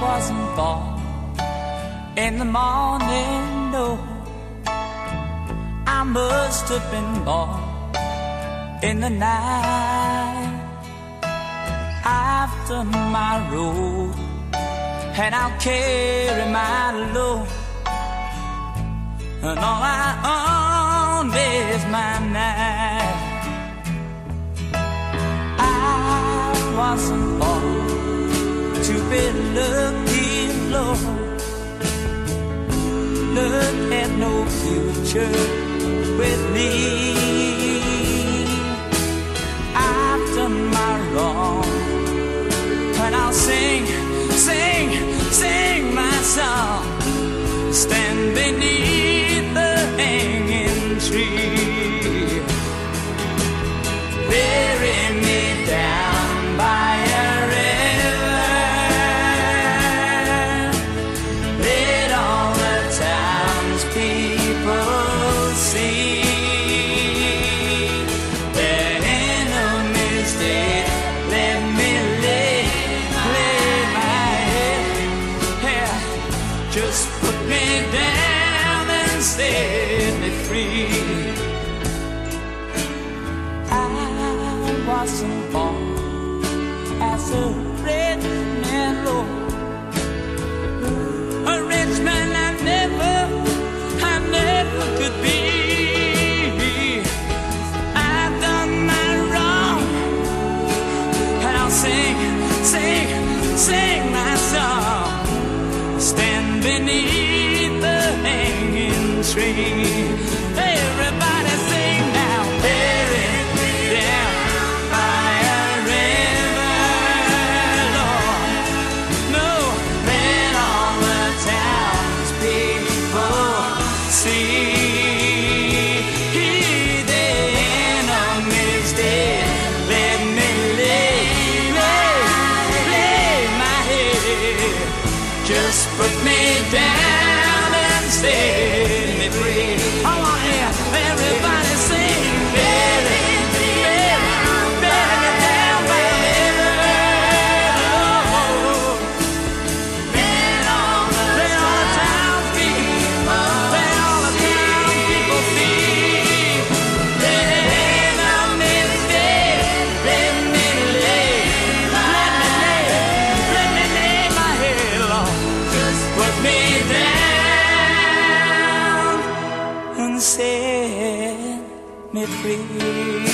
wasn't born in the morning, no. I must have been born in the night. I've my road and I'll carry my load. And all I own is my knife. I wasn't born to be lucky, Lord. Look at no future with me. I've done my wrong, and I'll sing, beneath the hanging tree. Just put me down and set me free. Set me free.